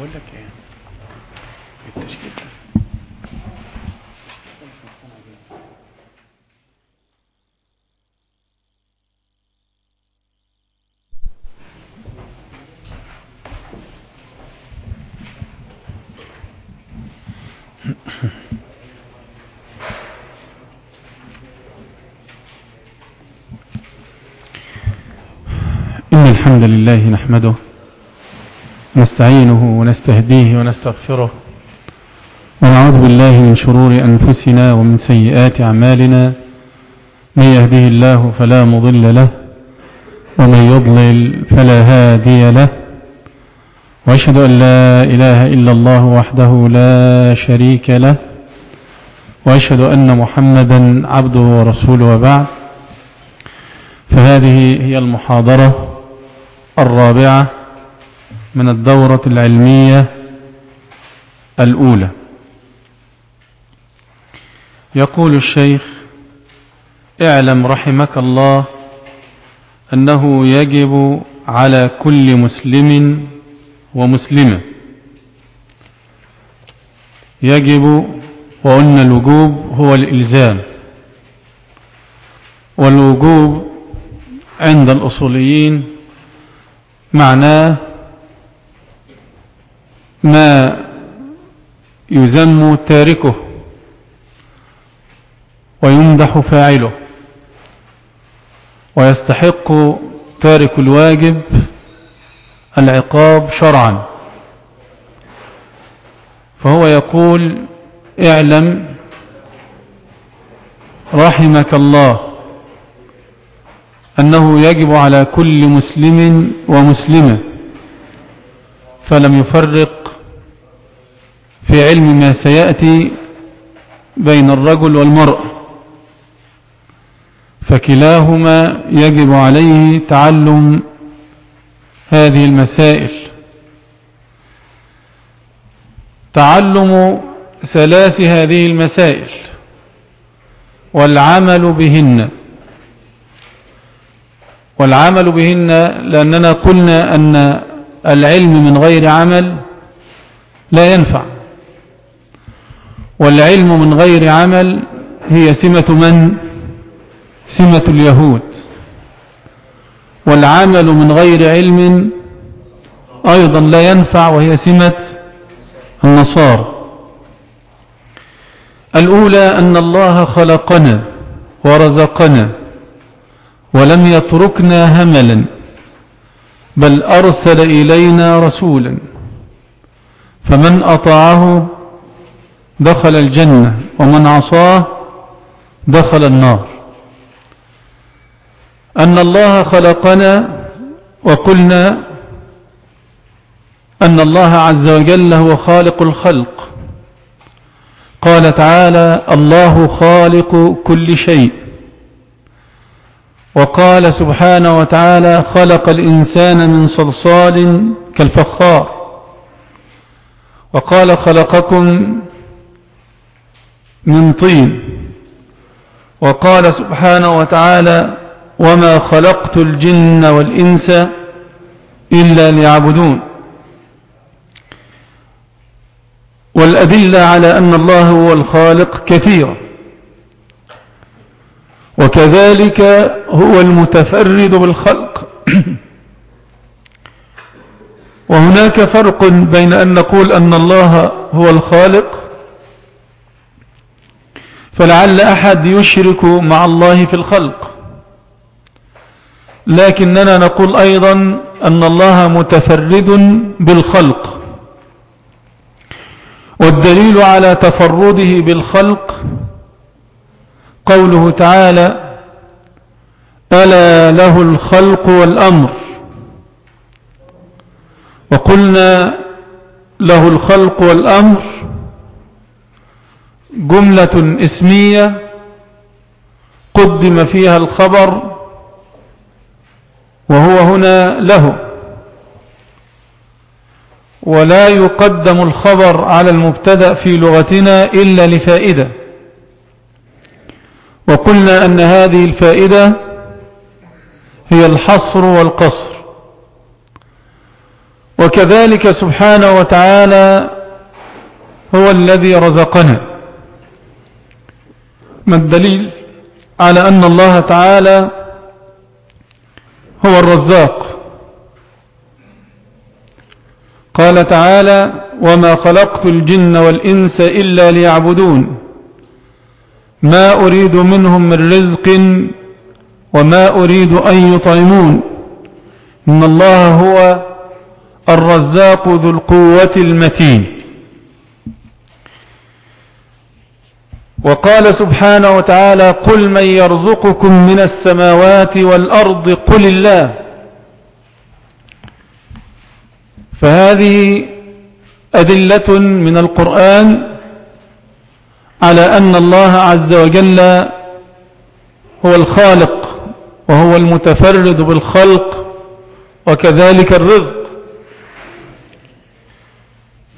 بقول لك إيه؟ التشكيل إن الحمد لله نحمده نستعينه ونستهديه ونستغفره. ونعوذ بالله من شرور أنفسنا ومن سيئات أعمالنا. من يهده الله فلا مضل له ومن يضلل فلا هادي له. وأشهد أن لا إله إلا الله وحده لا شريك له. وأشهد أن محمدا عبده ورسوله وبعد. فهذه هي المحاضرة الرابعة. من الدورة العلمية الأولى. يقول الشيخ اعلم رحمك الله أنه يجب على كل مسلم ومسلمة. يجب وقلنا الوجوب هو الإلزام. والوجوب عند الأصوليين معناه ما يذم تاركه ويمدح فاعله ويستحق تارك الواجب العقاب شرعا. فهو يقول اعلم رحمك الله أنه يجب على كل مسلم ومسلمة فلم يفرق في علم ما سيأتي بين الرجل والمرأة فكلاهما يجب عليه تعلم هذه المسائل. تعلم ثلاث هذه المسائل. والعمل بهن. والعمل بهن لأننا قلنا أن العلم من غير عمل لا ينفع. والعلم من غير عمل هي سمة من؟ سمة اليهود. والعمل من غير علم أيضا لا ينفع وهي سمة النصارى. الأولى أن الله خلقنا ورزقنا ولم يتركنا هملا بل أرسل إلينا رسولا. فمن أطاعه دخل الجنة ومن عصاه دخل النار. أن الله خلقنا وقلنا أن الله عز وجل هو خالق الخلق. قال تعالى الله خالق كل شيء. وقال سبحانه وتعالى خلق الإنسان من صلصال كالفخار. وقال خلقكم من طين. وقال سبحانه وتعالى وما خلقت الجن والإنس إلا ليعبدون. والأدلة على أن الله هو الخالق كثيرة. وكذلك هو المتفرد بالخلق. وهناك فرق بين أن نقول أن الله هو الخالق فلعل أحد يشرك مع الله في الخلق. لكننا نقول أيضا أن الله متفرد بالخلق. والدليل على تفرده بالخلق قوله تعالى ألا له الخلق والأمر. وقلنا له الخلق والأمر. جملة اسمية قدم فيها الخبر وهو هنا له. ولا يقدم الخبر على المبتدأ في لغتنا إلا لفائدة. وقلنا أن هذه الفائدة هي الحصر والقصر. وكذلك سبحانه وتعالى هو الذي رزقنا. ما الدليل على أن الله تعالى هو الرزاق. قال تعالى وما خلقت الجن والإنس إلا ليعبدون ما أريد منهم من رزق وما أريد أن يطعمون. إن الله هو الرزاق ذو القوة المتين. وقال سبحانه وتعالى قل من يرزقكم من السماوات والأرض قل الله. فهذه أدلة من القرآن على أن الله عز وجل هو الخالق وهو المتفرد بالخلق وكذلك الرزق.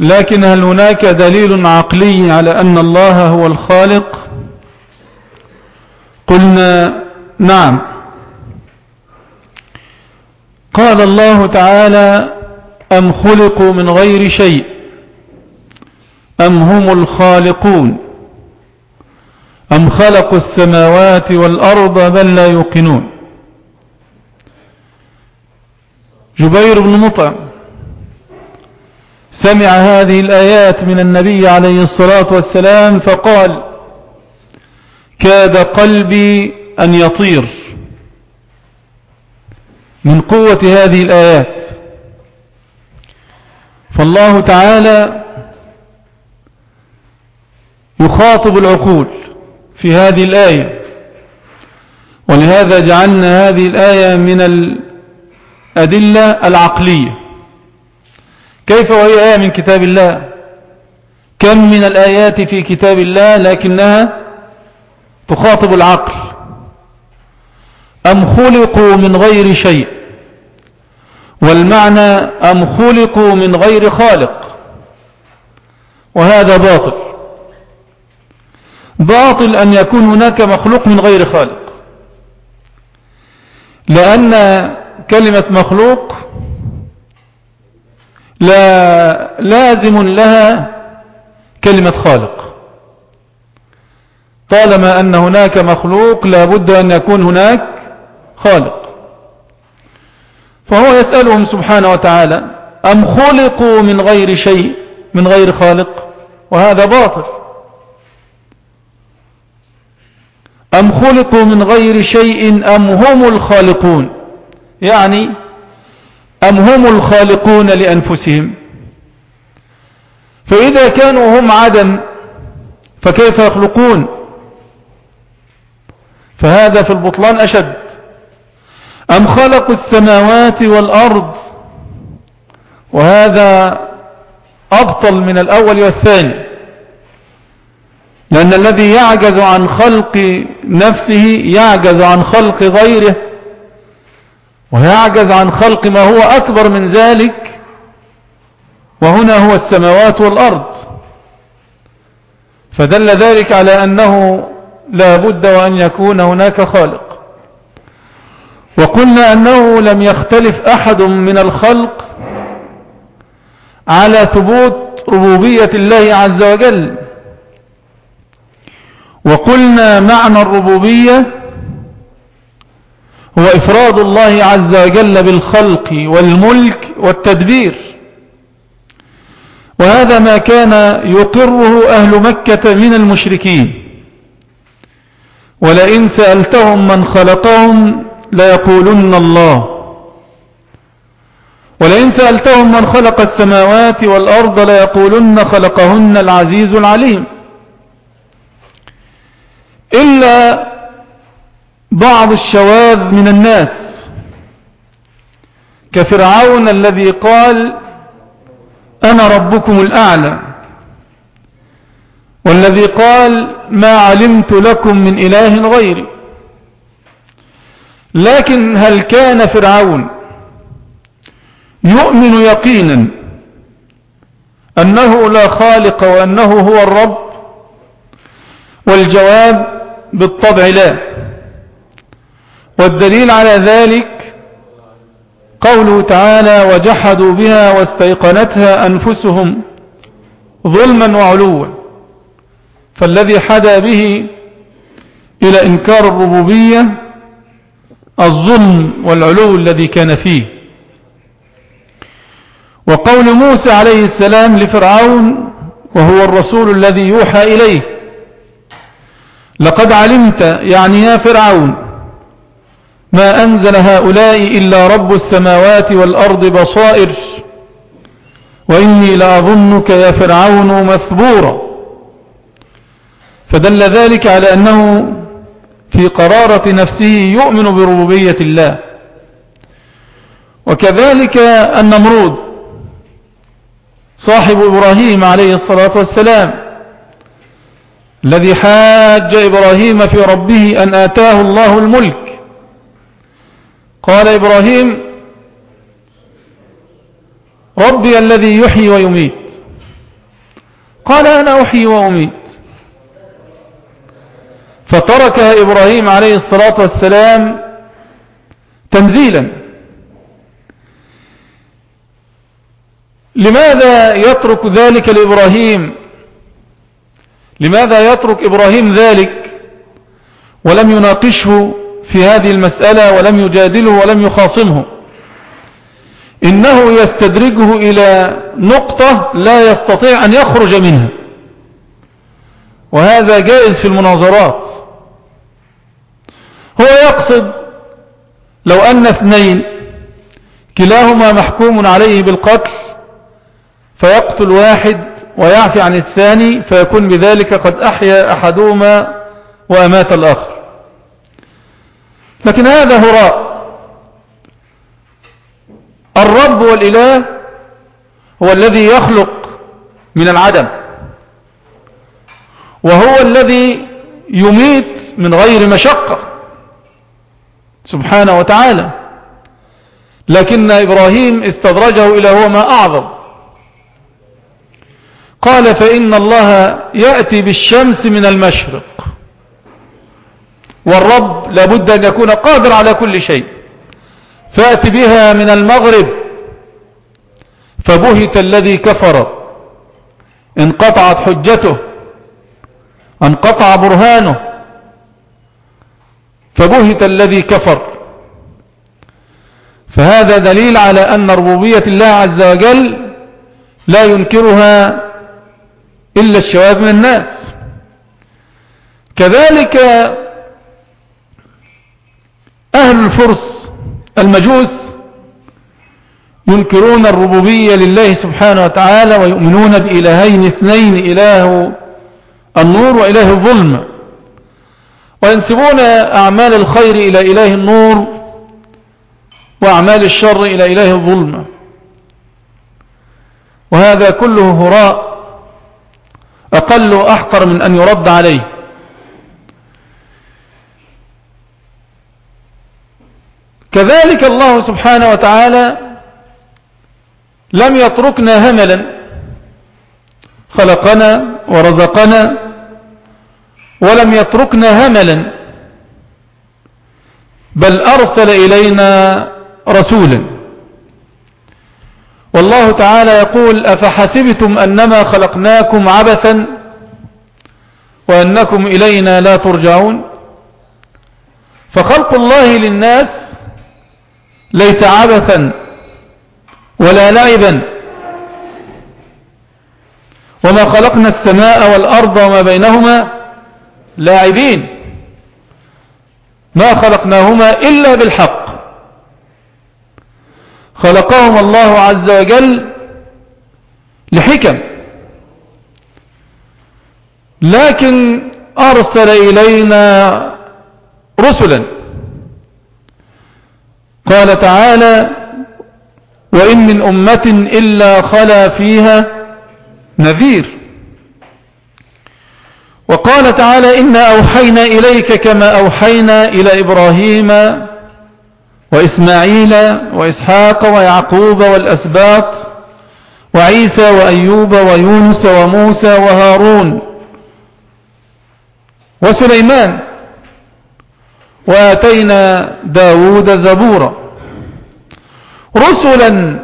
لكن هل هناك دليل عقلي على أن الله هو الخالق؟ قلنا نعم. قال الله تعالى أم خلقوا من غير شيء؟ أم هم الخالقون؟ أم خلقوا السماوات والأرض بل لا يوقنون؟ جبير بن مطعم سمع هذه الآيات من النبي عليه الصلاة والسلام فقال كاد قلبي أن يطير. من قوة هذه الآيات. فالله تعالى يخاطب العقول في هذه الآية. ولهذا جعلنا هذه الآية من الأدلة العقلية. كيف وهي آية من كتاب الله؟ كم من الآيات في كتاب الله لكنها تخاطب العقل؟ أم خلقوا من غير شيء؟ والمعنى أم خلقوا من غير خالق؟ وهذا باطل. باطل أن يكون هناك مخلوق من غير خالق. لأن كلمة مخلوق لا لازم لها كلمة خالق. طالما أن هناك مخلوق لابد أن يكون هناك خالق. فهو يسألهم سبحانه وتعالى أم خلقوا من غير شيء من غير خالق؟ وهذا باطل. أم خلقوا من غير شيء أم هم الخالقون؟ يعني أم هم الخالقون لأنفسهم؟ فإذا كانوا هم عدم فكيف يخلقون؟ فهذا في البطلان أشد. أم خلقوا السماوات والأرض؟ وهذا أبطل من الأول والثاني. لأن الذي يعجز عن خلق نفسه يعجز عن خلق غيره. ويعجز عن خلق ما هو أكبر من ذلك. وهنا هو السماوات والأرض. فدل ذلك على أنه لا بد وأن يكون هناك خالق. وقلنا أنه لم يختلف أحد من الخلق على ثبوت ربوبية الله عز وجل. وقلنا معنى الربوبية هو إفراد الله عز وجل بالخلق والملك والتدبير. وهذا ما كان يقره أهل مكة من المشركين. ولئن سألتهم من خلقهم ليقولن الله. ولئن سألتهم من خلق السماوات والأرض ليقولن خلقهن العزيز العليم. إلا بعض الشواذ من الناس كفرعون الذي قال أنا ربكم الأعلى والذي قال ما علمت لكم من إله غيري. لكن هل كان فرعون يؤمن يقينا أنه لا خالق وأنه هو الرب؟ والجواب بالطبع لا. والدليل على ذلك قوله تعالى وجحدوا بها واستيقنتها أنفسهم ظلما وعلوا. فالذي حدا به إلى إنكار الربوبية الظلم والعلو الذي كان فيه. وقول موسى عليه السلام لفرعون وهو الرسول الذي يوحى إليه لقد علمت يعني يا فرعون ما أنزل هؤلاء إلا رب السماوات والأرض بصائر. وإني لأظنك يا فرعون مثبورا. فدل ذلك على أنه في قرارة نفسه يؤمن بربوبية الله. وكذلك النمرود صاحب إبراهيم عليه الصلاة والسلام الذي حاج إبراهيم في ربه أن آتاه الله الملك. قال إبراهيم ربي الذي يحيي ويميت. قال أنا أحيي وأميت. فتركها إبراهيم عليه الصلاة والسلام تنزيلا. لماذا يترك ذلك لإبراهيم؟ لماذا يترك إبراهيم ذلك؟ ولم يناقشه؟ في هذه المسألة ولم يجادله ولم يخاصمه. إنه يستدرجه إلى نقطة لا يستطيع أن يخرج منها. وهذا جائز في المناظرات. هو يقصد لو أن اثنين كلاهما محكوم عليه بالقتل فيقتل واحد ويعفي عن الثاني فيكون بذلك قد أحيا أحدهما وأمات الآخر. لكن هذا هراء الرب والإله هو الذي يخلق من العدم وهو الذي يميت من غير مشقة. سبحانه وتعالى. لكن إبراهيم استدرجه إلى هو ما أعظم. قال فإن الله يأتي بالشمس من المشرق. والرب لابد أن يكون قادر على كل شيء. فأت بها من المغرب فبهت الذي كفر. انقطعت حجته انقطع برهانه فبهت الذي كفر. فهذا دليل على أن ربوبية الله عز وجل لا ينكرها إلا الشواذ من الناس. كذلك أهل الفرس المجوس ينكرون الربوبية لله سبحانه وتعالى ويؤمنون بإلهين اثنين إله النور وإله الظلم. وينسبون أعمال الخير إلى إله النور وأعمال الشر إلى إله الظلم. وهذا كله هراء أقل وأحقر من أن يرد عليه. كذلك الله سبحانه وتعالى لم يتركنا هملا. خلقنا ورزقنا ولم يتركنا هملا. بل أرسل إلينا رسولا. والله تعالى يقول أفحسبتم أنما خلقناكم عبثا وأنكم إلينا لا ترجعون. فخلق الله للناس ليس عبثا ولا لعبا. وما خلقنا السماء والأرض وما بينهما لاعبين. ما خلقناهما إلا بالحق. خلقهم الله عز وجل لحكم. لكن أرسل إلينا رسلا قال تعالى وإن من أمة إلا خلا فيها نذير. وقال تعالى إنا أوحينا إليك كما أوحينا إلى إبراهيم وإسماعيل وإسحاق ويعقوب والأسباط وعيسى وأيوب ويونس وموسى وهارون وسليمان. وآتينا داود زبورا. رسلا.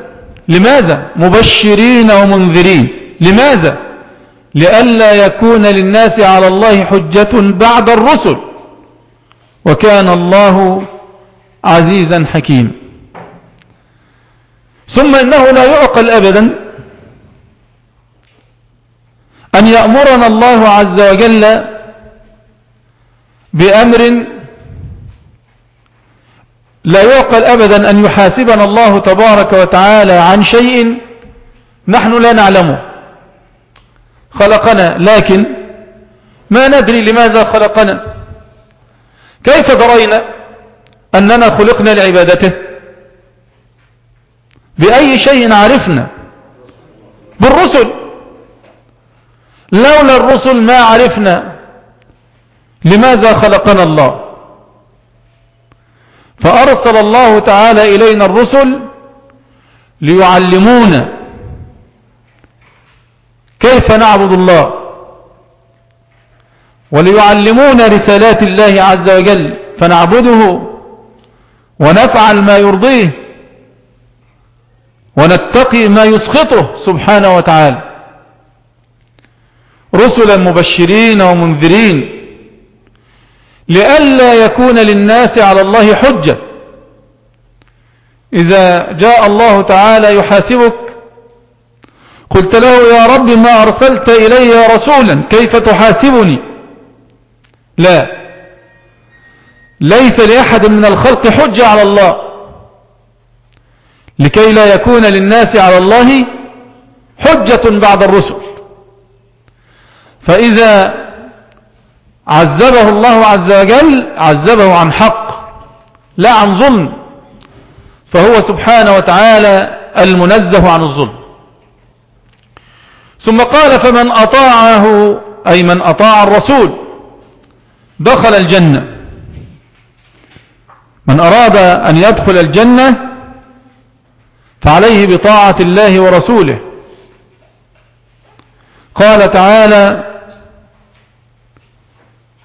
لماذا؟ مبشرين ومنذرين. لماذا؟ لئلا يكون للناس على الله حجة بعد الرسل. وكان الله عزيزا حكيما ثم إنه لا يعقل أبدا أن يأمرنا الله عز وجل بأمر لا يعقل أبدا أن يحاسبنا الله تبارك وتعالى عن شيء نحن لا نعلمه. خلقنا لكن ما ندري لماذا خلقنا. كيف درينا أننا خلقنا لعبادته؟ بأي شيء عرفنا؟ بالرسل. لولا الرسل ما عرفنا لماذا خلقنا الله. فأرسل الله تعالى إلينا الرسل ليعلمونا كيف نعبد الله وليعلمونا رسالات الله عز وجل فنعبده ونفعل ما يرضيه ونتقي ما يسخطه سبحانه وتعالى رسلا مبشرين ومنذرين لئلا يكون للناس على الله حجة. إذا جاء الله تعالى يحاسبك قلت له يا رب ما أرسلت إلي رسولا كيف تحاسبني؟ لا. ليس لأحد من الخلق حجة على الله. لكي لا يكون للناس على الله حجة بعد الرسل. فإذا عذبه الله عز وجل عذبه عن حق لا عن ظلم. فهو سبحانه وتعالى المنزه عن الظلم. ثم قال فمن أطاعه أي من أطاع الرسول دخل الجنة. من أراد أن يدخل الجنة فعليه بطاعة الله ورسوله. قال تعالى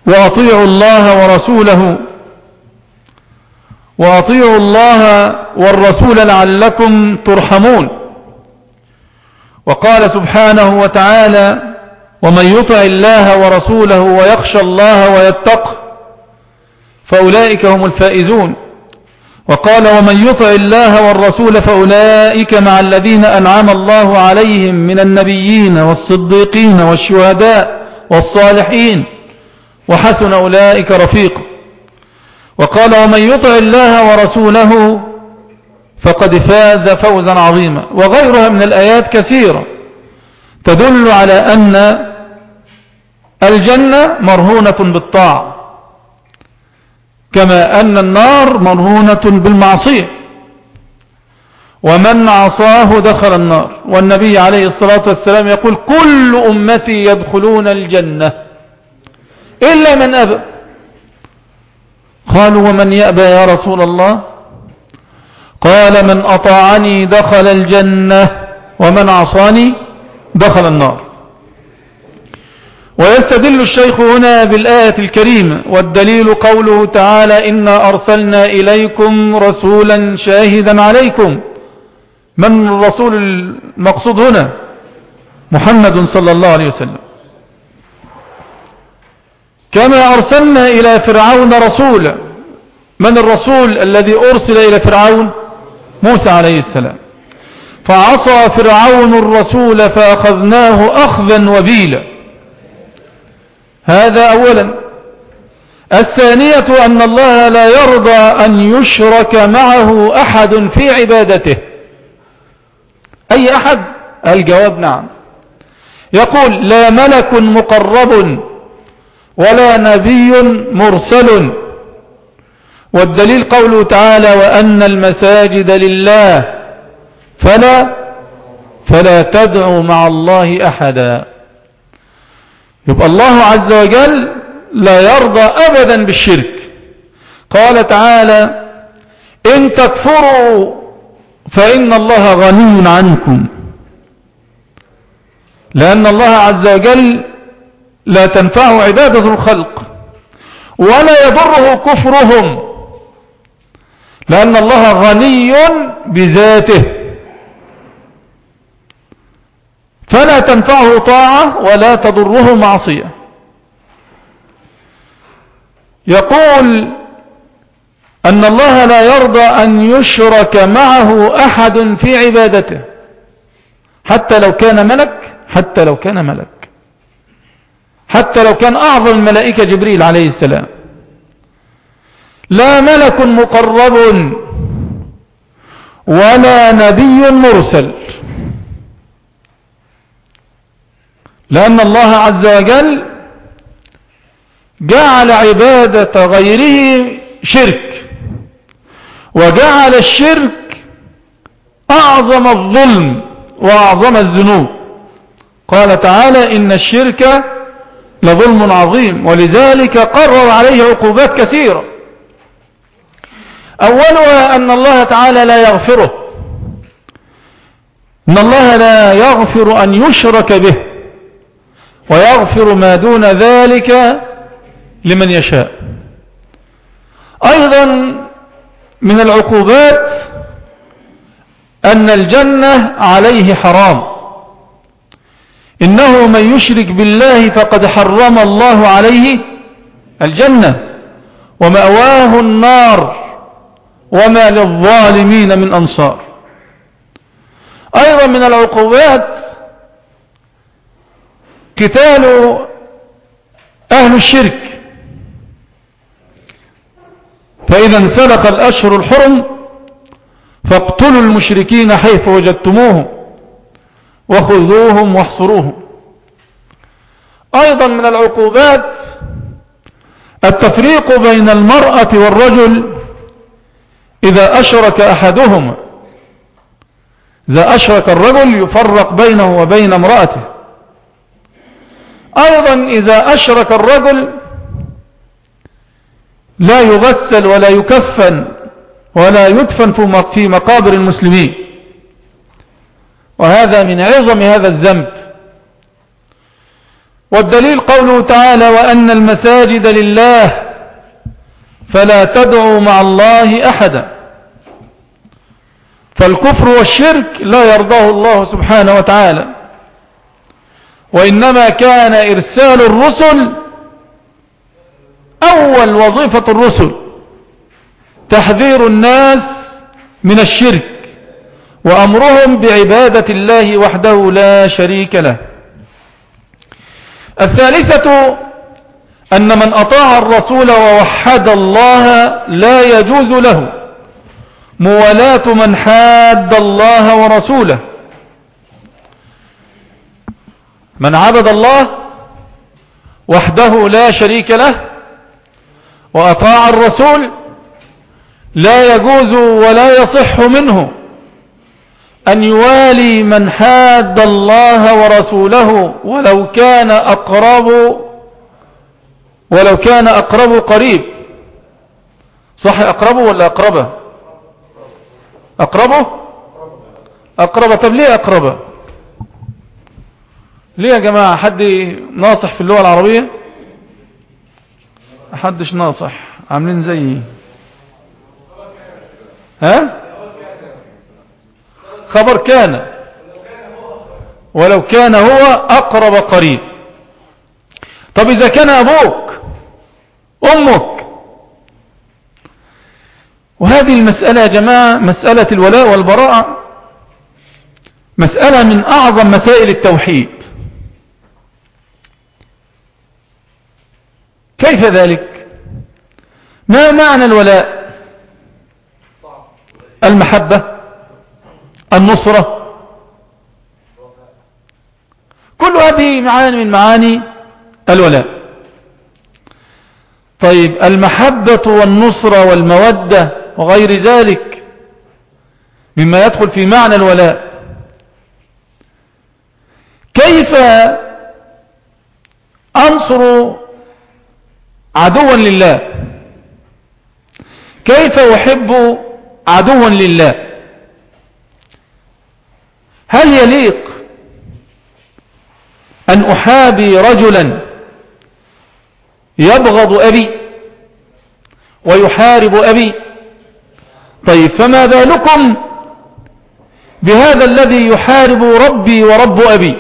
وأطيعوا الله ورسوله وأطيعوا الله والرسول لعلكم ترحمون. وقال سبحانه وتعالى ومن يطع الله ورسوله ويخشى الله ويتق فأولئك هم الفائزون. وقال ومن يطع الله والرسول فأولئك مع الذين أنعم الله عليهم من النبيين والصديقين والشهداء والصالحين وحسن أولئك رفيق. وقال ومن يطع الله ورسوله فقد فاز فوزا عظيما. وغيرها من الآيات كثيرة تدل على أن الجنة مرهونة بالطاعة كما أن النار مرهونة بالمعصية. ومن عصاه دخل النار. والنبي عليه الصلاة والسلام يقول كل أمتي يدخلون الجنة. إلا من أبى. قالوا ومن يأبى يا رسول الله؟ قال من أطاعني دخل الجنة ومن عصاني دخل النار. ويستدل الشيخ هنا بالآية الكريمة والدليل قوله تعالى إنا أرسلنا إليكم رسولا شاهدا عليكم. من الرسول المقصود هنا؟ محمد صلى الله عليه وسلم. كما أرسلنا إلى فرعون رسولا. من الرسول الذي أرسل إلى فرعون؟ موسى عليه السلام. فعصى فرعون الرسول فأخذناه أخذا وبيلا. هذا أولا. الثانية أن الله لا يرضى أن يشرك معه أحد في عبادته. أي أحد؟ الجواب نعم. يقول لا ملك مقرب ولا نبي مرسل. والدليل قوله تعالى وأن المساجد لله فلا فلا تدعوا مع الله أحدا. يبقى الله عز وجل لا يرضى أبدا بالشرك. قال تعالى إن تكفروا فإن الله غني عنكم. لأن الله عز وجل لا تنفعه عبادة الخلق ولا يضره كفرهم لأن الله غني بذاته. فلا تنفعه طاعة ولا تضره معصية. يقول أن الله لا يرضى أن يشرك معه أحد في عبادته حتى لو كان ملك حتى لو كان ملك. حتى لو كان أعظم الملائكة جبريل عليه السلام. لا ملك مقرب ولا نبي مرسل. لأن الله عز وجل جعل عبادة غيره شرك وجعل الشرك أعظم الظلم وأعظم الذنوب. قال تعالى إن الشرك لظلم عظيم ولذلك قرر عليه عقوبات كثيرة. أولها أن الله تعالى لا يغفره. إن الله لا يغفر أن يشرك به ويغفر ما دون ذلك لمن يشاء. أيضا من العقوبات أن الجنة عليه حرام. إنه من يشرك بالله فقد حرم الله عليه الجنة. ومأواه النار. وما للظالمين من أنصار. أيضا من العقوبات قتال أهل الشرك. فإذا انسلخ الأشهر الحرم فاقتلوا المشركين حيث وجدتموهم. وخذوهم واحصروهم. أيضا من العقوبات التفريق بين المرأة والرجل. إذا أشرك أحدهما إذا أشرك الرجل يفرق بينه وبين امرأته. أيضا إذا أشرك الرجل لا يغسل ولا يكفن ولا يدفن في مقابر المسلمين. وهذا من عظم هذا الذنب. والدليل قوله تعالى وأن المساجد لله فلا تدعوا مع الله أحدا. فالكفر والشرك لا يرضاه الله سبحانه وتعالى. وإنما كان إرسال الرسل أول وظيفة الرسل تحذير الناس من الشرك. وأمرهم بعبادة الله وحده لا شريك له. الثالثة أن من أطاع الرسول ووحد الله لا يجوز له. موالاة من حاد الله ورسوله. من عبد الله وحده لا شريك له. وأطاع الرسول لا يجوز ولا يصح منه. أن يوالي من حاد الله ورسوله ولو كان أقرب ولو كان أقرب قريب. صح أقربه ولا أقربه أقربه أقربه طب ليه أقربه ليه يا جماعة حد ناصح في اللغة العربية؟ حدش ناصح. عاملين زيي. ها؟ خبر كان ولو كان هو أقرب قريب. طب إذا كان أبوك أمك. وهذه المسألة يا جماعة مسألة الولاء والبراءة مسألة من أعظم مسائل التوحيد. كيف ذلك؟ ما معنى الولاء؟ المحبة. النصرة. كل هذه معاني من معاني الولاء. طيب المحبة والنصرة والمودة وغير ذلك مما يدخل في معنى الولاء. كيف أنصر عدوا لله؟ كيف أحب عدوا لله؟ هل يليق أن أحابي رجلا يبغض أبي ويحارب أبي؟ طيب فما بالكم بهذا الذي يحارب ربي ورب أبي؟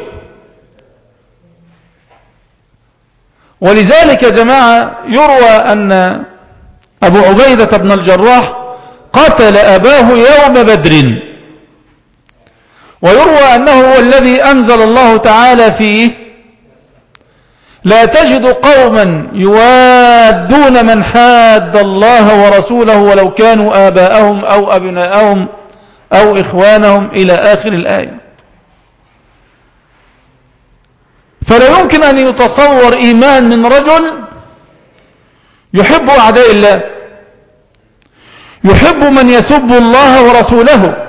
ولذلك يا جماعة يروى أن أبو عبيدة بن الجراح قتل أباه يوم بدر. ويروى أنه هو الذي أنزل الله تعالى فيه لا تجد قوما يوادون من حاد الله ورسوله ولو كانوا آباءهم أو أبناءهم أو إخوانهم إلى آخر الآية. فلا يمكن أن يتصور إيمان من رجل يحب أعداء الله يحب من يسب الله ورسوله.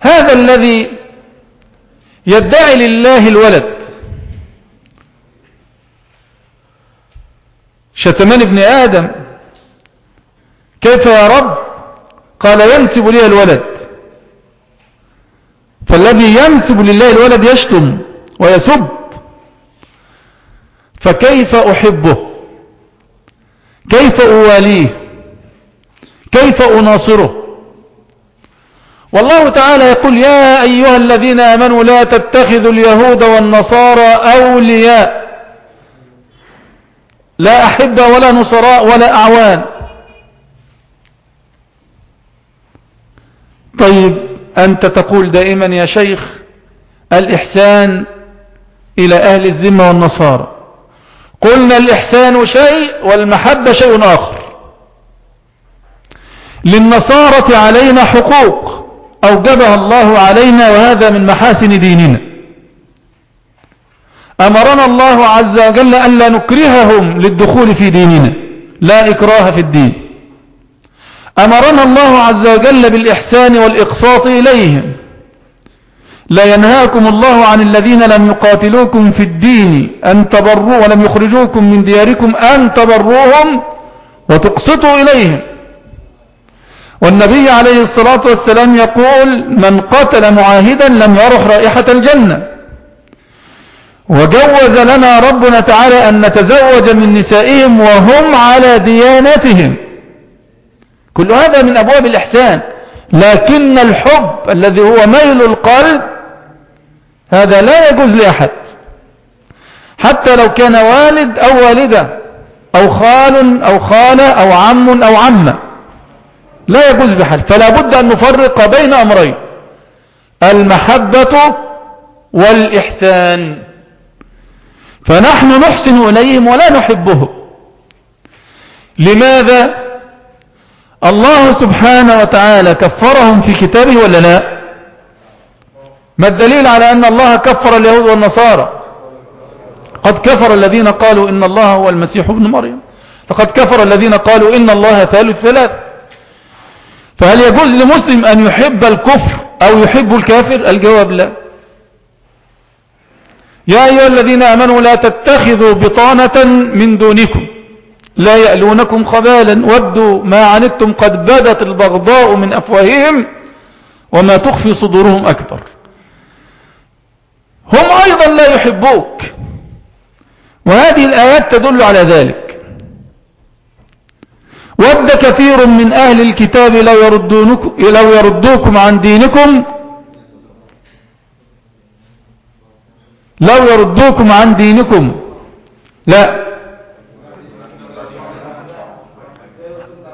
هذا الذي يدعي لله الولد. شتمان ابن آدم كيف يا رب؟ قال ينسب لي الولد. فالذي ينسب لله الولد يشتم ويسب. فكيف أحبه؟ كيف أواليه؟ كيف أناصره؟ والله تعالى يقول يا أيها الذين آمنوا لا تتخذوا اليهود والنصارى أولياء. لا أحب ولا نصراء ولا أعوان. طيب أنت تقول دائما يا شيخ الإحسان إلى أهل الذمة والنصارى. قلنا الإحسان شيء والمحبة شيء آخر. للنصارى علينا حقوق. أوجبها الله علينا وهذا من محاسن ديننا. أمرنا الله عز وجل أن لا نكرههم للدخول في ديننا. لا إكراه في الدين. أمرنا الله عز وجل بالإحسان والإقساط إليهم لا ينهاكم الله عن الذين لم يقاتلوكم في الدين أن تبروا ولم يخرجوكم من دياركم أن تبروهم وتقسطوا إليهم. والنبي عليه الصلاة والسلام يقول من قتل معاهدا لم يرح رائحة الجنة. وجوز لنا ربنا تعالى أن نتزوج من نسائهم وهم على ديانتهم كل هذا من أبواب الإحسان. لكن الحب الذي هو ميل القلب هذا لا يجوز لأحد. حتى لو كان والد أو والدة أو خال أو خالة أو عم أو عمة. لا يجوز بحال فلا بد أن نفرق بين أمرين. المحبة والإحسان. فنحن نحسن إليهم ولا نحبهم. لماذا؟ الله سبحانه وتعالى كفرهم في كتابه ولا لا؟ ما الدليل على أن الله كفر اليهود والنصارى؟ قد كفر الذين قالوا إن الله هو المسيح ابن مريم. لقد كفر الذين قالوا إن الله ثالث ثلاث. فهل يجوز لمسلم أن يحب الكفر أو يحب الكافر؟ الجواب لا. يا أيها الذين آمنوا لا تتخذوا بطانة من دونكم. لا يألونكم خبالا. ودوا ما عنتم قد بدت البغضاء من أفواههم وما تخفي صدورهم أكبر. هم أيضا لا يحبوك. وهذه الآيات تدل على ذلك. ود كثير من أهل الكتاب لو يردونكم, لو يردوكم عن دينكم لو يردوكم عن دينكم. لا.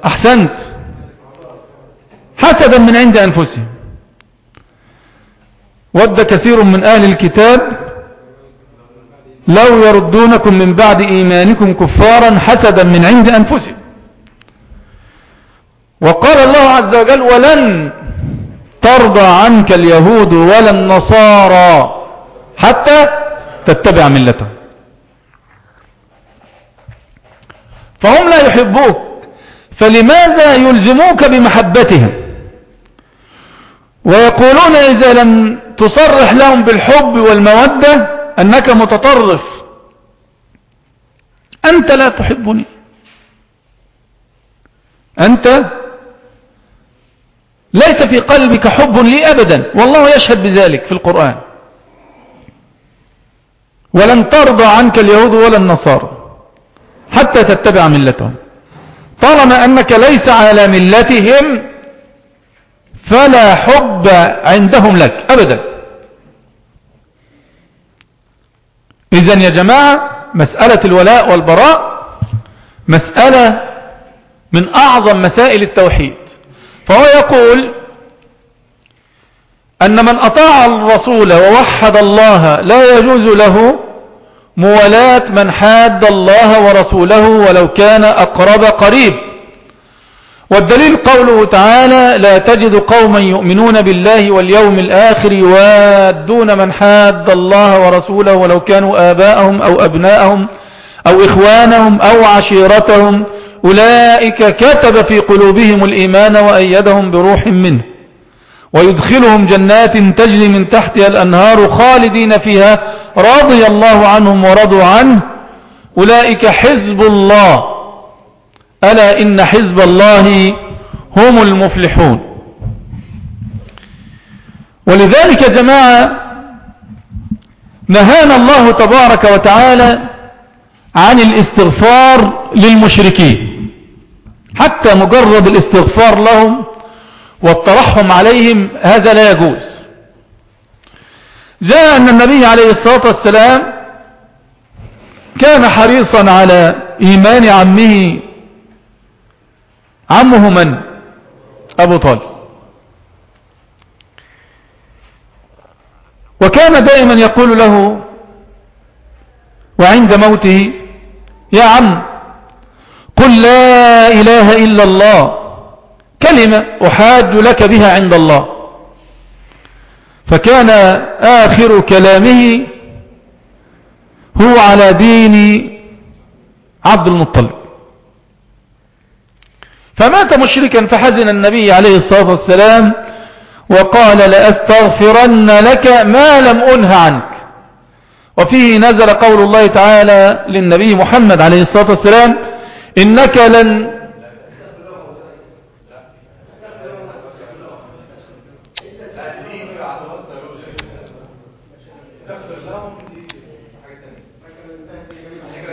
أحسنت. حسدا من عند أنفسهم. ود كثير من أهل الكتاب لو يردونكم من بعد إيمانكم كفارا حسدا من عند أنفسهم. وقال الله عز وجل ولن ترضى عنك اليهود ولا النصارى حتى تتبع ملتهم. فهم لا يحبوك فلماذا يلزموك بمحبتهم؟ ويقولون إذا لم تصرح لهم بالحب والمودة أنك متطرف. أنت لا تحبني. أنت ليس في قلبك حب لي أبدا. والله يشهد بذلك في القرآن. ولن ترضى عنك اليهود ولا النصارى حتى تتبع ملتهم. طالما أنك ليس على ملتهم فلا حب عندهم لك أبدا. إذن يا جماعة مسألة الولاء والبراء مسألة من أعظم مسائل التوحيد. فهو يقول أن من أطاع الرسول ووحد الله لا يجوز له موالاة من حاد الله ورسوله ولو كان أقرب قريب. والدليل قوله تعالى لا تجد قوما يؤمنون بالله واليوم الآخر يوادون من حاد الله ورسوله ولو كانوا آباءهم أو أبناءهم أو إخوانهم أو عشيرتهم أولئك كتب في قلوبهم الإيمان وأيدهم بروح منه. ويدخلهم جنات تجري من تحتها الأنهار خالدين فيها رضي الله عنهم ورضوا عنه. أولئك حزب الله. ألا إن حزب الله هم المفلحون. ولذلك جماعة نهانا الله تبارك وتعالى عن الاستغفار للمشركين. حتى مجرد الاستغفار لهم والترحم عليهم هذا لا يجوز. جاء أن النبي عليه الصلاة والسلام كان حريصا على إيمان عمه. عمه من؟ أبو طالب. وكان دائما يقول له وعند موته يا عم قل لا إله إلا الله. كلمة أحاج لك بها عند الله. فكان آخر كلامه هو على دين عبد المطلب. فمات مشركا فحزن النبي عليه الصلاة والسلام وقال لأستغفرن لك ما لم أنه عنك. وفيه نزل قول الله تعالى للنبي محمد عليه الصلاة والسلام إنك لن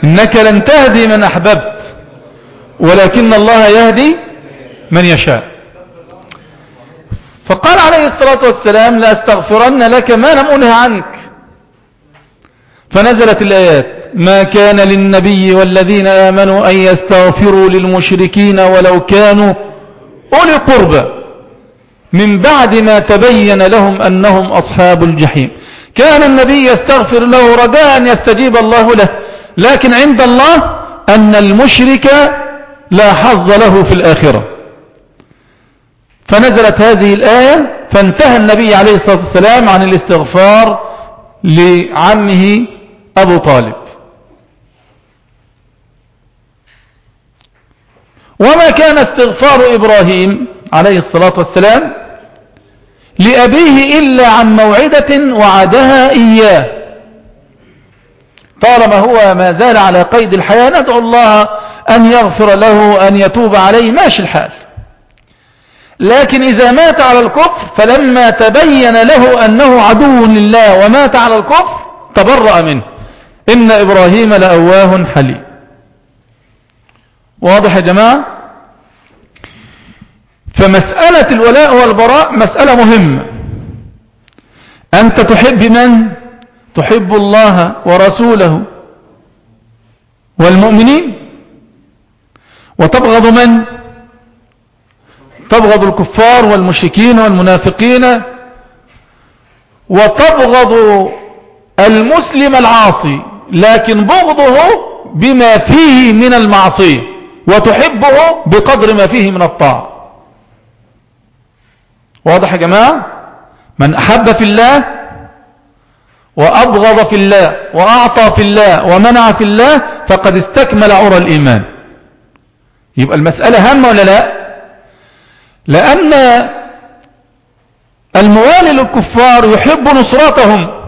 إنك لن تهدي من أحببت ولكن الله يهدي من يشاء. فقال عليه الصلاة والسلام لأستغفرن لك ما لم أنه عنك. فنزلت الآيات. ما كان للنبي والذين آمنوا أن يستغفروا للمشركين ولو كانوا أولي قربى من بعد ما تبين لهم أنهم أصحاب الجحيم. كان النبي يستغفر له رجاء أن يستجيب الله له لكن عند الله أن المشرك لا حظ له في الآخرة. فنزلت هذه الآية فانتهى النبي عليه الصلاة والسلام عن الاستغفار لعمه أبو طالب. وما كان استغفار إبراهيم عليه الصلاة والسلام لأبيه إلا عن موعدة وعدها إياه. طالما هو ما زال على قيد الحياة ندعو الله أن يغفر له أن يتوب عليه ماشي الحال. لكن إذا مات على الكفر فلما تبين له أنه عدو لله ومات على الكفر تبرأ منه. إن إبراهيم لأواه حليم. واضح يا جماعة؟ فمسألة الولاء والبراء مسألة مهمة. أنت تحب من؟ تحب الله ورسوله. والمؤمنين؟ وتبغض من؟ تبغض الكفار والمشركين والمنافقين. وتبغض المسلم العاصي لكن بغضه بما فيه من المعصية. وتحبه بقدر ما فيه من الطاعة. واضح يا جماعة؟ من أحب في الله وأبغض في الله وأعطى في الله ومنع في الله فقد استكمل عرى الإيمان. يبقى المسألة هامة ولا لا؟ لأن الموالي للكفار يحب نصرتهم.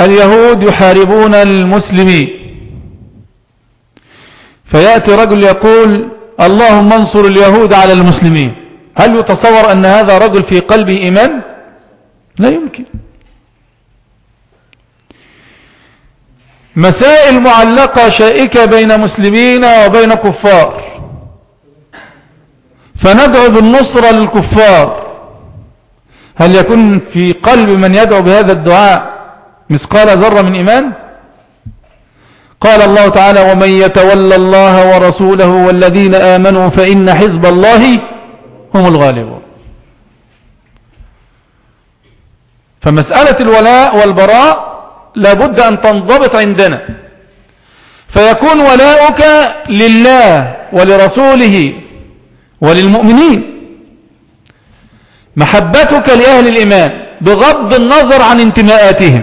اليهود يحاربون المسلمين. فيأتي رجل يقول اللهم انصر اليهود على المسلمين. هل يتصور أن هذا رجل في قلبه إيمان؟ لا يمكن. مسائل معلقة شائكة بين مسلمين وبين كفار. فندعو بالنصرة للكفار. هل يكون في قلب من يدعو بهذا الدعاء مثقال ذرة من إيمان؟ قال الله تعالى ومن يتولى الله ورسوله والذين آمنوا فإن حزب الله هم الغالبون. فمسألة الولاء والبراء لابد أن تنضبط عندنا. فيكون ولاؤك لله ولرسوله وللمؤمنين. محبتك لأهل الإيمان بغض النظر عن انتماءاتهم.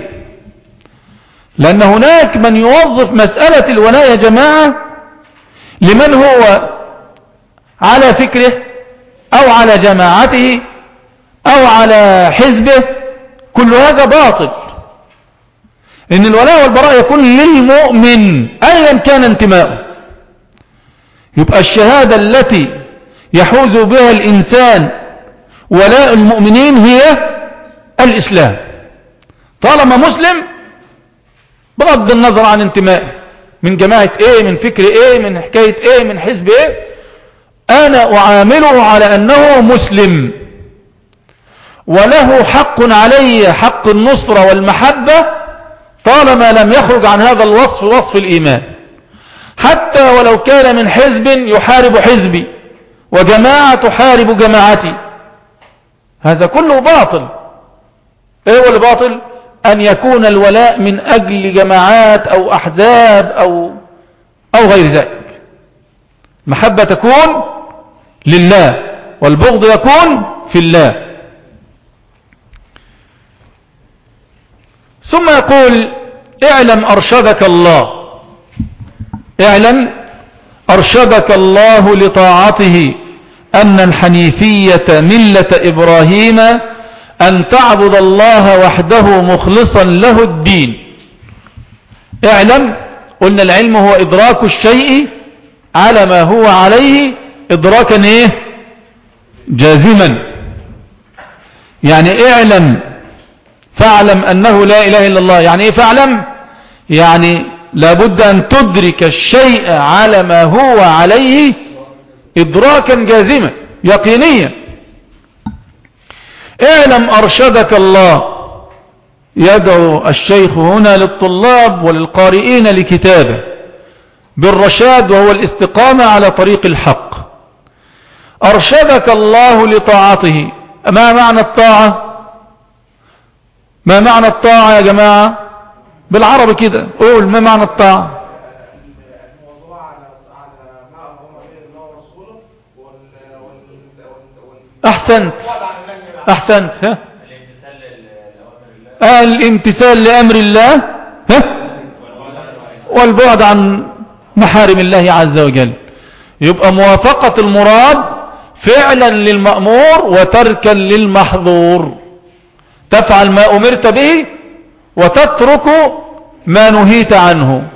لأن هناك من يوظف مسألة الولاء يا جماعة لمن هو على فكره أو على جماعته أو على حزبه كل هذا باطل. إن الولاء والبراء يكون للمؤمن أيا كان انتماؤه. يبقى الشهادة التي يحوز بها الإنسان ولاء المؤمنين هي الإسلام. طالما مسلم بغض النظر عن انتمائه من جماعة إيه من فكر إيه من حكاية إيه من حزب إيه أنا أعامله على أنه مسلم. وله حق علي حق النصرة والمحبة طالما لم يخرج عن هذا الوصف وصف الإيمان. حتى ولو كان من حزب يحارب حزبي وجماعة تحارب جماعتي. هذا كله باطل. إيه هو الباطل؟ أن يكون الولاء من أجل جماعات أو أحزاب أو أو غير ذلك. محبة تكون لله والبغض يكون في الله. ثم يقول اعلم أرشدك الله. اعلم أرشدك الله لطاعته أن الحنيفية ملة إبراهيم أن تعبد الله وحده مخلصا له الدين. اعلم قلنا العلم هو إدراك الشيء على ما هو عليه إدراكا إيه؟ جازما. يعني اعلم فاعلم أنه لا إله إلا الله. يعني إيه فاعلم؟ يعني لابد أن تدرك الشيء على ما هو عليه إدراكا جازما يقينيا. اعلم أرشدك الله. يدعو الشيخ هنا للطلاب وللقارئين لكتابه بالرشاد وهو الاستقامة على طريق الحق. أرشدك الله لطاعته. ما معنى الطاعة؟ ما معنى الطاعة يا جماعة؟ بالعربي كده. قول ما معنى الطاعة؟ أحسنت. أحسنت ها؟ الامتثال لأمر الله ها؟ والبعد عن محارم الله عز وجل. يبقى موافقة المراد فعلا للمأمور وتركا للمحظور. تفعل ما أمرت به وتترك ما نهيت عنه.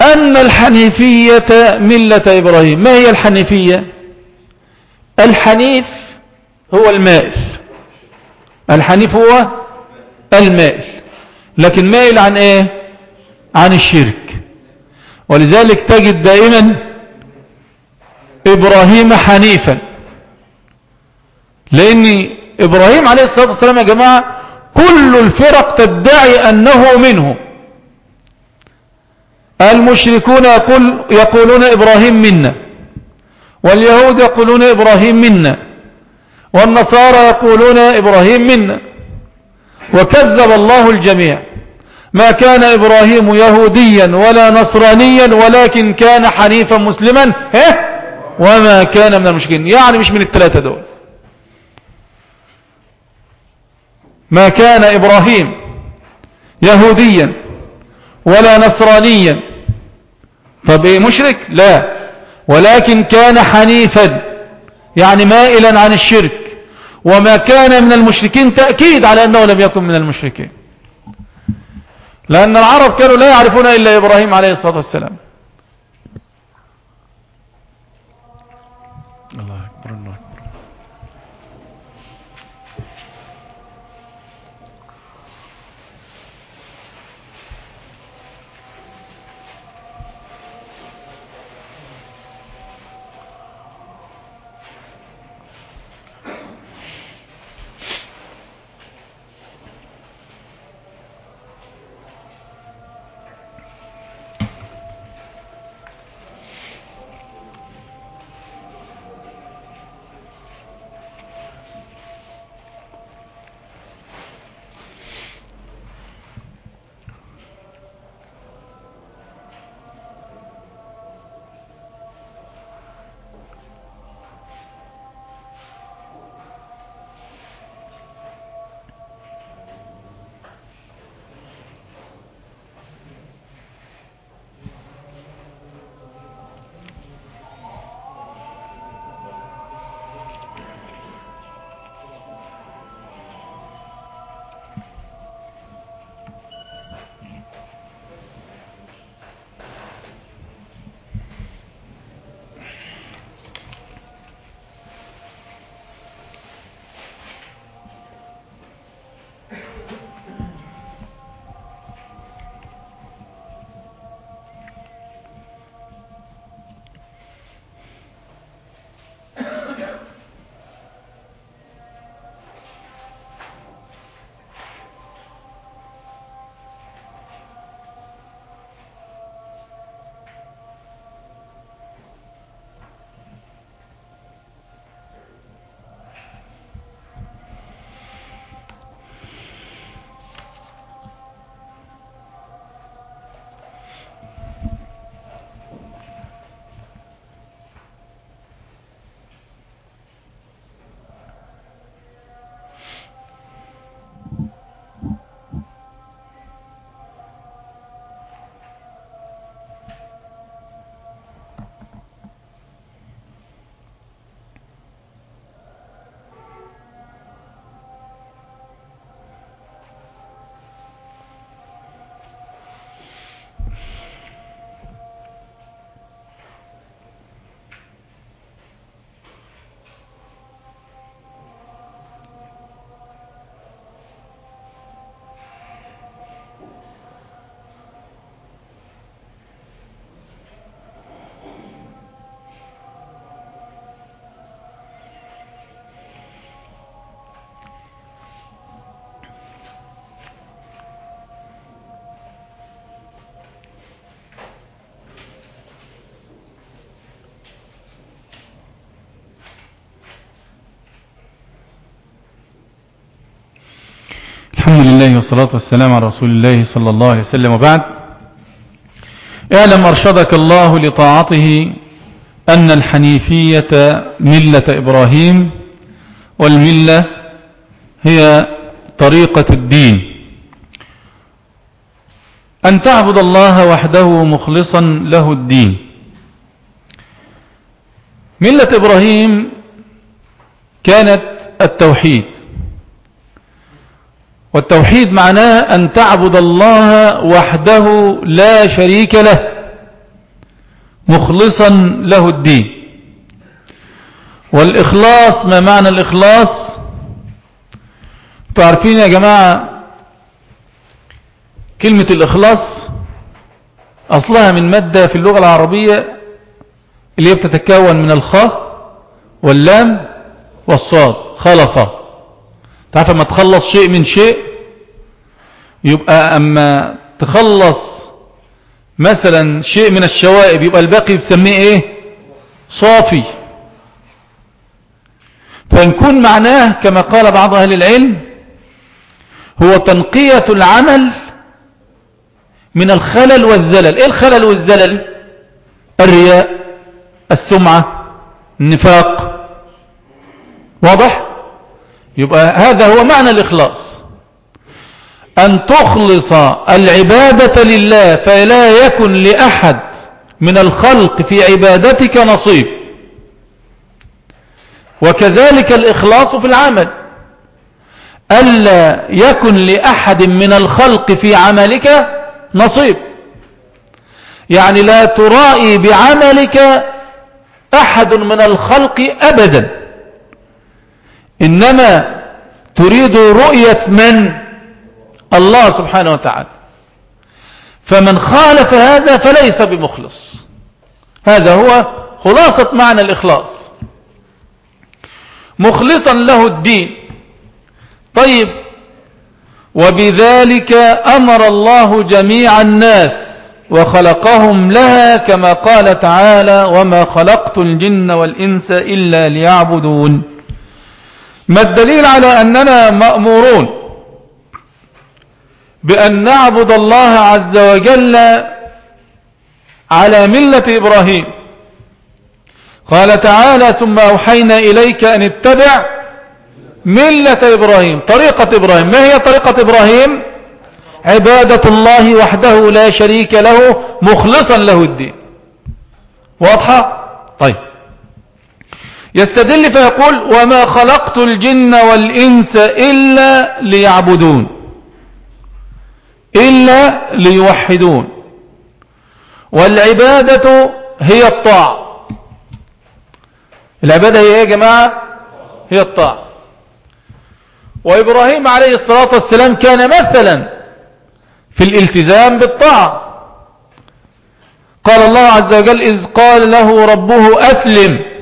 أن الحنيفية ملة إبراهيم. ما هي الحنيفية؟ الحنيف هو المائل. الحنيف هو المائل. لكن مائل عن إيه؟ عن الشرك. ولذلك تجد دائما إبراهيم حنيفا. لأن إبراهيم عليه الصلاة والسلام يا جماعة كل الفرق تدعي أنه منه. المشركون يقول يقولون إبراهيم منا. واليهود يقولون إبراهيم منا. والنصارى يقولون إبراهيم منا. وكذب الله الجميع. ما كان إبراهيم يهوديا ولا نصرانيا ولكن كان حنيفا مسلما وما كان من المشركين. يعني مش من الثلاثة دول. ما كان إبراهيم يهوديا ولا نصرانيا طب إيه مشرك لا. ولكن كان حنيفا. يعني مائلا عن الشرك. وما كان من المشركين تأكيد على أنه لم يكن من المشركين. لأن العرب كانوا لا يعرفون إلا إبراهيم عليه الصلاة والسلام. الحمد لله والصلاة والسلام على رسول الله صلى الله عليه وسلم وبعد. اعلم أرشدك الله لطاعته أن الحنيفية ملة إبراهيم والملة هي طريقة الدين. أن تعبد الله وحده مخلصا له الدين. ملة إبراهيم كانت التوحيد. والتوحيد معناه أن تعبد الله وحده لا شريك له مخلصا له الدين. والإخلاص ما معنى الإخلاص؟ تعرفين يا جماعة كلمة الإخلاص أصلها من مادة في اللغة العربية اللي بتتكون من الخاء واللام والصاد خلصة تعرف ما تخلص شيء من شيء يبقى أما تخلص مثلا شيء من الشوائب يبقى الباقي بسميه إيه؟ صافي. فيكون معناه كما قال بعض أهل العلم هو تنقية العمل من الخلل والزلل. إيه الخلل والزلل؟ الرياء السمعة النفاق. واضح؟ يبقى هذا هو معنى الإخلاص. أن تخلص العبادة لله فلا يكن لأحد من الخلق في عبادتك نصيب. وكذلك الإخلاص في العمل. ألا يكن لأحد من الخلق في عملك نصيب. يعني لا ترائي بعملك أحد من الخلق أبدا. إنما تريد رؤية من؟ الله سبحانه وتعالى. فمن خالف هذا فليس بمخلص. هذا هو خلاصة معنى الإخلاص. مخلصا له الدين. طيب وبذلك أمر الله جميع الناس وخلقهم لها كما قال تعالى وما خلقت الجن والإنس إلا ليعبدون ما الدليل على أننا مأمورون بأن نعبد الله عز وجل على ملة إبراهيم؟ قال تعالى ثم أوحينا إليك أن اتبع ملة إبراهيم. طريقة إبراهيم. ما هي طريقة إبراهيم؟ عبادة الله وحده لا شريك له مخلصا له الدين. واضحة؟ طيب. يستدل فيقول وما خلقت الجن والإنس إلا ليعبدون. إلا ليوحدون. والعبادة هي الطاعة. العبادة هي إيه يا جماعة؟ هي الطاعة. وإبراهيم عليه الصلاة والسلام كان مثلا في الالتزام بالطاعة. قال الله عز وجل إذ قال له ربه أسلم.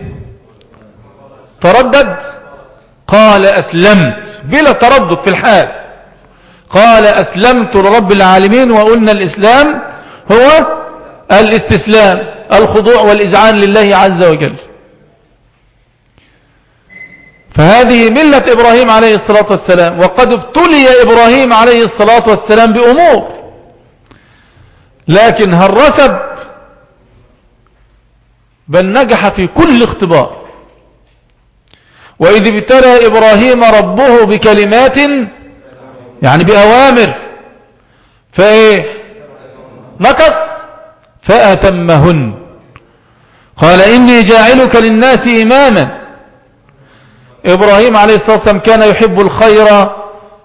تردد؟ قال أسلمت. بلا تردد في الحال. قال أسلمت لرب العالمين وقلنا الإسلام هو الاستسلام الخضوع والإذعان لله عز وجل. فهذه ملة إبراهيم عليه الصلاة والسلام وقد ابتلي إبراهيم عليه الصلاة والسلام بأمور. لكن هل رسب بل نجح في كل اختبار. وإذ ابتلى إبراهيم ربه بكلمات يعني بأوامر فإيه؟ نكص فأتمهن. قال إني جاعلك للناس إماما. إبراهيم عليه الصلاة والسلام كان يحب الخير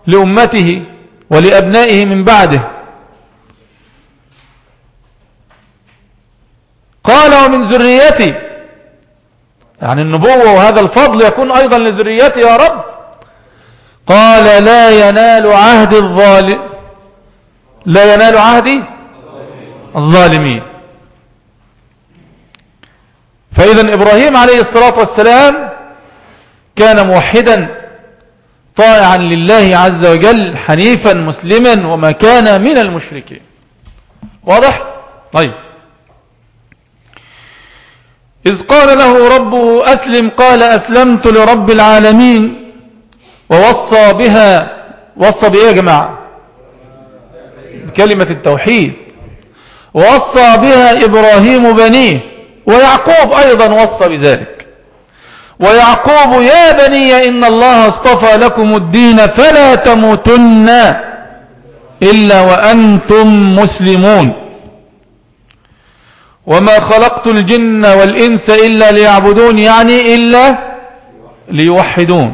لأمته ولأبنائه من بعده. قال ومن ذريتي يعني النبوة وهذا الفضل يكون أيضا لذريتي يا رب. قال لا ينال عهد الظالم لا ينال عهدي الظالمين. فإذا إبراهيم عليه الصلاة والسلام كان موحدا طائعا لله عز وجل حنيفا مسلما وما كان من المشركين. واضح؟ طيب. إذ قال له ربه أسلم قال أسلمت لرب العالمين. ووصى بها وصى بإيه يا جماعة؟ بكلمة التوحيد. وصى بها إبراهيم بنيه. ويعقوب أيضا وصى بذلك. ويعقوب يا بني إن الله اصطفى لكم الدين فلا تموتن إلا وأنتم مسلمون. وما خلقت الجن والإنس إلا ليعبدون يعني إلا ليوحدون.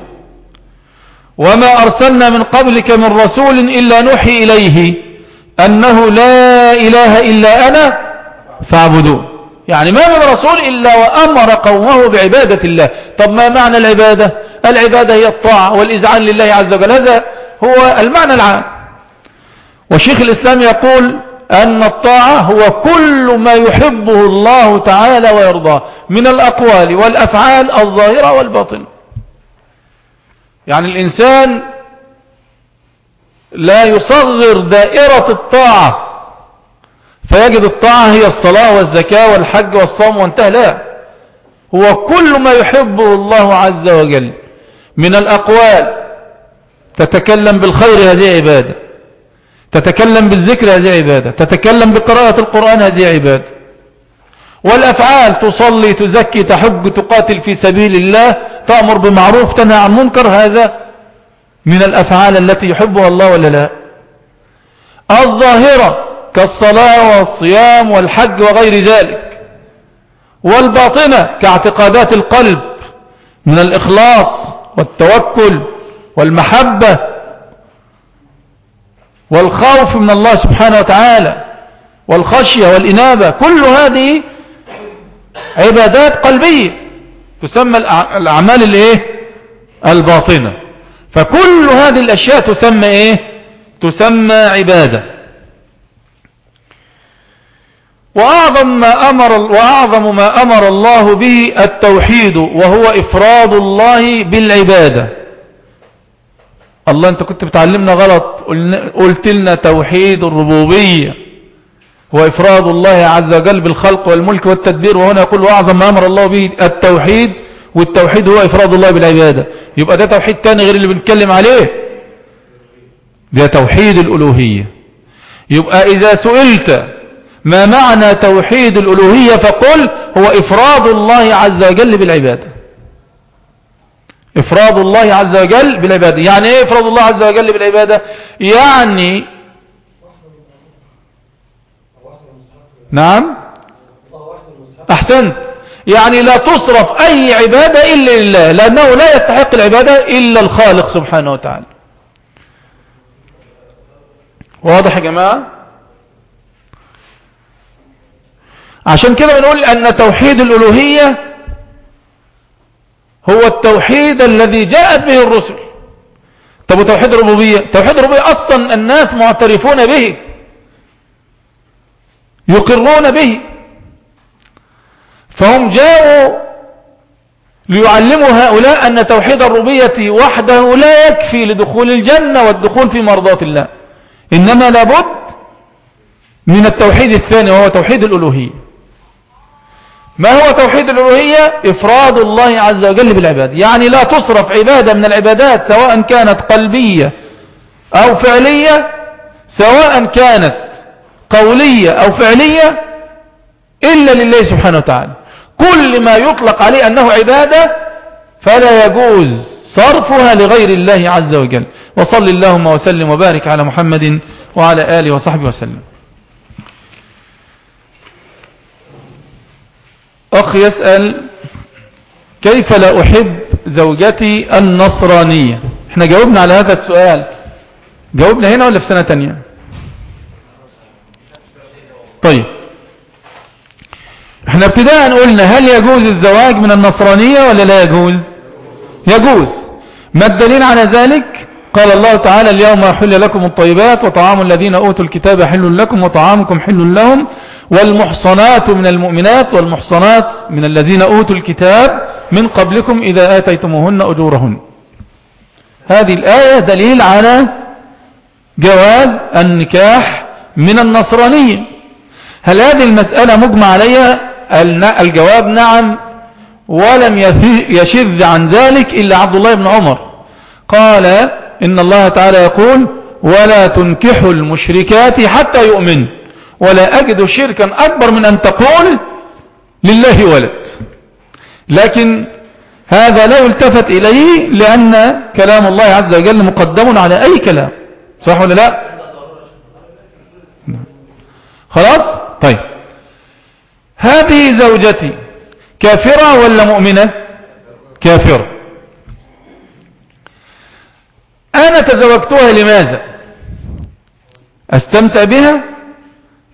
وما أرسلنا من قبلك من رسول إلا نوحي إليه أنه لا إله إلا أنا فاعبدون يعني ما من رسول إلا وأمر قومه بعبادة الله. طب ما معنى العبادة؟ العبادة هي الطاعة والإذعان لله عز وجل. هذا هو المعنى العام. وشيخ الإسلام يقول أن الطاعة هو كل ما يحبه الله تعالى ويرضاه من الأقوال والأفعال الظاهرة والباطنة. يعني الإنسان لا يصغر دائرة الطاعة فيجد الطاعة هي الصلاة والزكاة والحج والصوم وانتهى. لا هو كل ما يحبه الله عز وجل من الأقوال. تتكلم بالخير هذه عبادة. تتكلم بالذكر هذه عبادة تتكلم بقراءة القرآن هذه عبادة. والأفعال تصلي تزكي تحج تقاتل في سبيل الله تأمر بمعروف تنهى عن منكر هذا من الأفعال التي يحبها الله ولا لا؟ الظاهرة كالصلاة والصيام والحج وغير ذلك. والباطنة كاعتقادات القلب من الإخلاص والتوكل والمحبة والخوف من الله سبحانه وتعالى والخشية والإنابة كل هذه عبادات قلبية تسمى الأعمال الإيه؟ الباطنة. فكل هذه الأشياء تسمى إيه؟ تسمى عبادة. وأعظم ما أمر, وأعظم ما أمر الله به التوحيد وهو إفراد الله بالعبادة. الله أنت كنت بتعلمنا غلط. قلت لنا توحيد الربوبية وإفراد الله عز وجل بالخلق والملك والتدبير وهنا يقول وأعظم ما أمر الله به التوحيد والتوحيد هو إفراد الله بالعبادة. يبقى ده توحيد تاني غير اللي بنتكلم عليه؟ ده توحيد الألوهية. يبقى إذا سئلت ما معنى توحيد الألوهية فقل هو إفراد الله عز وجل بالعبادة. إفراد الله عز وجل بالعبادة. يعني إيه إفراد الله عز وجل بالعبادة؟ يعني نعم؟ أحسنت. يعني لا تصرف أي عبادة إلا لله لأنه لا يستحق العبادة إلا الخالق سبحانه وتعالى. واضح يا جماعة؟ عشان كده بنقول أن توحيد الألوهية هو التوحيد الذي جاءت به الرسل. طب وتوحيد الربوبية؟ توحيد الربوبية أصلا الناس معترفون به. يقرون به. فهم جاءوا ليعلموا هؤلاء أن توحيد الربية وحده لا يكفي لدخول الجنة والدخول في مرضات الله. إنما لابد من التوحيد الثاني وهو توحيد الألوهية. ما هو توحيد الألوهية؟ إفراد الله عز وجل بالعباد. يعني لا تصرف عبادة من العبادات سواء كانت قلبية أو فعلية سواء كانت قولية أو فعلية إلا لله سبحانه وتعالى. كل ما يطلق عليه أنه عبادة فلا يجوز صرفها لغير الله عز وجل. وصل اللهم وسلم وبارك على محمد وعلى آله وصحبه وسلم. أخ يسأل كيف لا أحب زوجتي النصرانية؟ إحنا جاوبنا على هذا السؤال. جاوبنا هنا ولا في سنة تانية؟ طيب. إحنا ابتداء قلنا هل يجوز الزواج من النصرانية ولا لا يجوز؟ يجوز. ما الدليل على ذلك؟ قال الله تعالى اليوم أحل لكم الطيبات وطعام الذين أوتوا الكتاب حل لكم وطعامكم حل لهم. والمحصنات من المؤمنات والمحصنات من الذين أوتوا الكتاب من قبلكم إذا آتيتموهن أجورهن. هذه الآية دليل على جواز النكاح من النصرانية هل هذه المسألة مجمع عليها؟ الجواب نعم ولم يشذ عن ذلك إلا عبد الله بن عمر. قال إن الله تعالى يقول ولا تنكحوا المشركات حتى يؤمن ولا أجد شركا أكبر من أن تقول لله ولد. لكن هذا لا يلتفت إليه لأن كلام الله عز وجل مقدم على أي كلام. صح ولا لا؟ خلاص؟ طيب. هذه زوجتي كافرة ولا مؤمنة؟ كافرة. أنا تزوجتها لماذا؟ أستمتع بها؟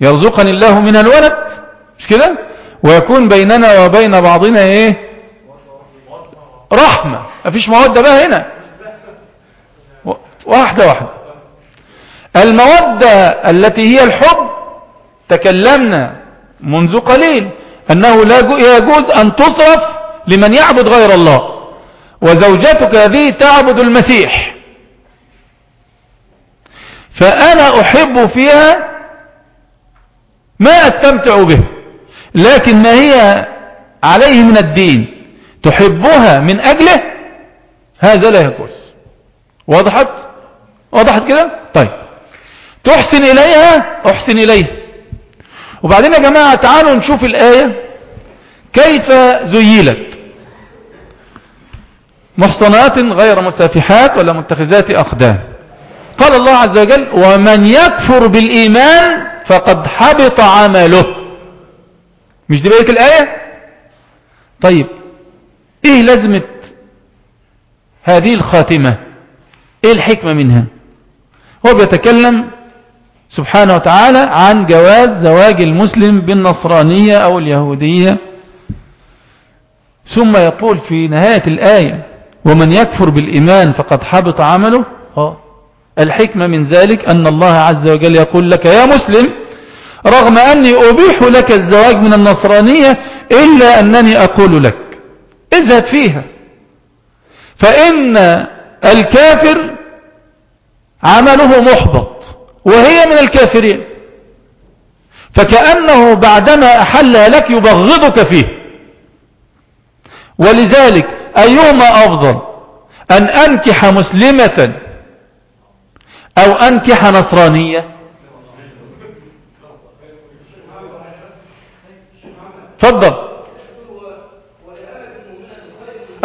يرزقني الله من الولد. مش كده؟ ويكون بيننا وبين بعضنا إيه؟ رحمة. مفيش مودة بقى هنا. واحدة واحدة. المودة التي هي الحب تكلمنا منذ قليل أنه لا يجوز أن تصرف لمن يعبد غير الله. وزوجتك هذه تعبد المسيح. فأنا أحب فيها ما أستمتع به. لكن ما هي عليه من الدين؟ تحبها من أجله؟ هذا لا يجوز. وضحت وضحت كده؟ طيب. تحسن إليها؟ أحسن إليه. وبعدين يا جماعة تعالوا نشوف الآية. كيف زيلت؟ محصنات غير مسافحات ولا متخذات أخدان قال الله عز وجل ومن يكفر بالإيمان فقد حبط عمله. مش دي بقية الآية؟ طيب إيه لازمة هذه الخاتمة؟ إيه الحكمة منها؟ هو بيتكلم سبحانه وتعالى عن جواز زواج المسلم بالنصرانية أو اليهودية. ثم يقول في نهاية الآية ومن يكفر بالإيمان فقد حبط عمله. آه. الحكمة من ذلك أن الله عز وجل يقول لك يا مسلم رغم أني أبيح لك الزواج من النصرانية إلا أنني أقول لك. ازهد فيها. فإن الكافر عمله محبط وهي من الكافرين. فكأنه بعدما أحل لك يبغضك فيه. ولذلك أيهما أفضل؟ أن أنكح مسلمة أو أنكح نصرانية؟ تفضل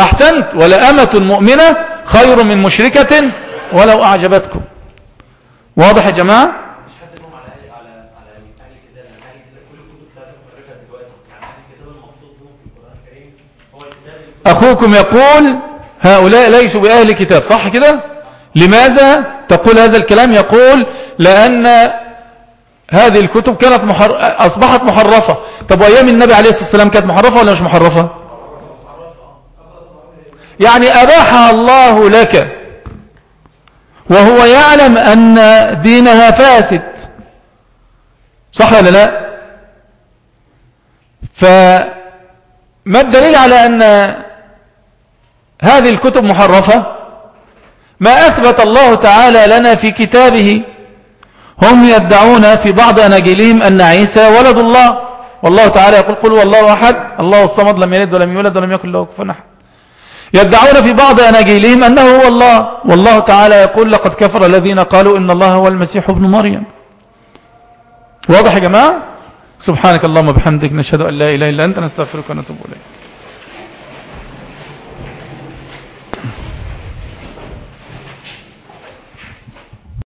أحسنت. ولا أمة مؤمنة خير من مشركة ولو أعجبتكم. واضح يا جماعة؟ أخوكم يقول هؤلاء ليسوا بأهل كتاب صح كده؟ لماذا تقول هذا الكلام؟ يقول لأن هذه الكتب كانت محر... أصبحت محرفة. طب وأيام النبي عليه الصلاة والسلام كانت محرفة ولا مش محرفة؟ يعني أباحها الله لك. وهو يعلم أن دينها فاسد. صح ولا لا؟ فما الدليل على أن هذه الكتب محرفة؟ ما أثبت الله تعالى لنا في كتابه هم يدعون في بعض أناجيلهم أن عيسى ولد الله. والله تعالى يقول قل والله أحد. الله الصمد لم يلد ولم يولد ولم يكن له كفوا أحد. يدعون في بعض أناجيلهم أنه هو الله. والله تعالى يقول لقد كفر الذين قالوا إن الله هو المسيح ابن مريم. واضح يا جماعة؟ سبحانك اللهم بحمدك نشهد أن لا إله إلا أنت نستغفرك ونتوب إليك.